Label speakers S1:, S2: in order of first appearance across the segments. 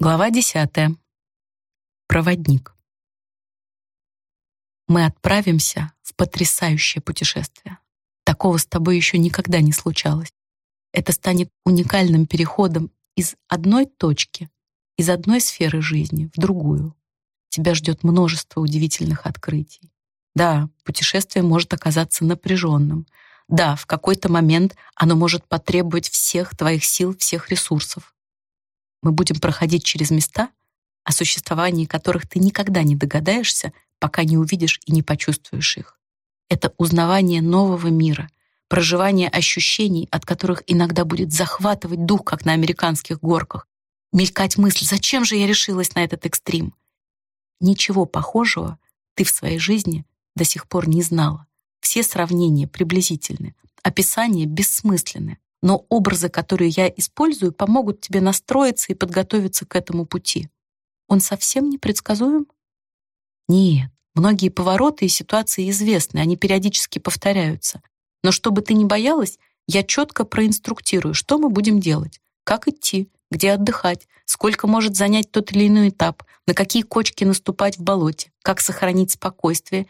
S1: Глава десятая. Проводник. Мы отправимся в потрясающее путешествие. Такого с тобой еще никогда не случалось. Это станет уникальным переходом из одной точки, из одной сферы жизни в другую. Тебя ждет множество удивительных открытий. Да, путешествие может оказаться напряженным. Да, в какой-то момент оно может потребовать всех твоих сил, всех ресурсов мы будем проходить через места, о существовании которых ты никогда не догадаешься, пока не увидишь и не почувствуешь их. Это узнавание нового мира, проживание ощущений, от которых иногда будет захватывать дух, как на американских горках, мелькать мысль, зачем же я решилась на этот экстрим? Ничего похожего ты в своей жизни до сих пор не знала. Все сравнения приблизительны, описания бессмысленны но образы, которые я использую, помогут тебе настроиться и подготовиться к этому пути. Он совсем непредсказуем? Нет, многие повороты и ситуации известны, они периодически повторяются. Но чтобы ты не боялась, я четко проинструктирую, что мы будем делать, как идти, где отдыхать, сколько может занять тот или иной этап, на какие кочки наступать в болоте, как сохранить спокойствие,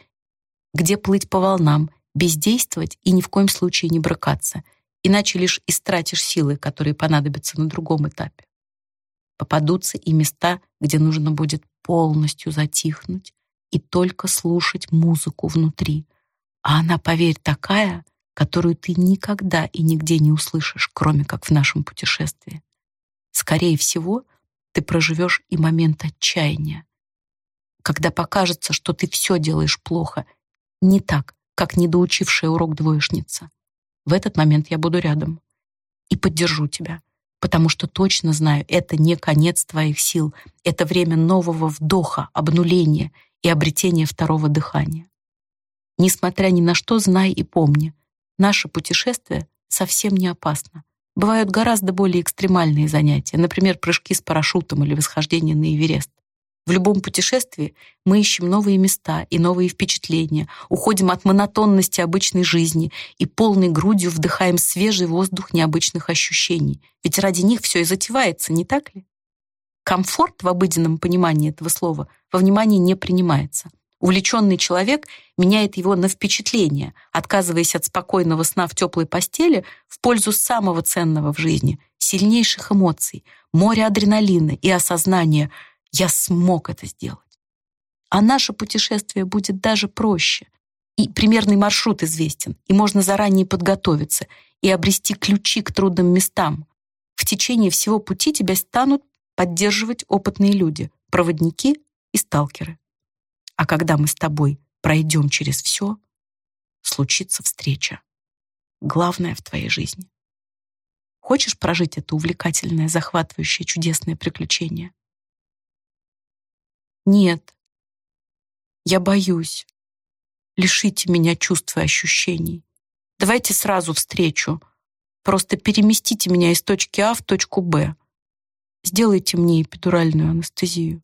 S1: где плыть по волнам, бездействовать и ни в коем случае не брыкаться — иначе лишь истратишь силы, которые понадобятся на другом этапе. Попадутся и места, где нужно будет полностью затихнуть и только слушать музыку внутри. А она, поверь, такая, которую ты никогда и нигде не услышишь, кроме как в нашем путешествии. Скорее всего, ты проживешь и момент отчаяния, когда покажется, что ты все делаешь плохо, не так, как недоучившая урок двоечница. В этот момент я буду рядом и поддержу тебя, потому что точно знаю, это не конец твоих сил, это время нового вдоха, обнуления и обретения второго дыхания. Несмотря ни на что, знай и помни, наше путешествие совсем не опасно. Бывают гораздо более экстремальные занятия, например, прыжки с парашютом или восхождение на Эверест. В любом путешествии мы ищем новые места и новые впечатления, уходим от монотонности обычной жизни и полной грудью вдыхаем свежий воздух необычных ощущений. Ведь ради них все и затевается, не так ли? Комфорт в обыденном понимании этого слова во внимание не принимается. Увлеченный человек меняет его на впечатление, отказываясь от спокойного сна в теплой постели в пользу самого ценного в жизни, сильнейших эмоций, моря адреналина и осознания – я смог это сделать. А наше путешествие будет даже проще. И примерный маршрут известен, и можно заранее подготовиться и обрести ключи к трудным местам. В течение всего пути тебя станут поддерживать опытные люди, проводники и сталкеры. А когда мы с тобой пройдем через все, случится встреча. Главное в твоей жизни. Хочешь прожить это увлекательное, захватывающее, чудесное приключение? Нет. Я боюсь. Лишите меня чувств и ощущений. Давайте сразу встречу. Просто переместите меня из точки А в точку Б. Сделайте мне эпидуральную анестезию.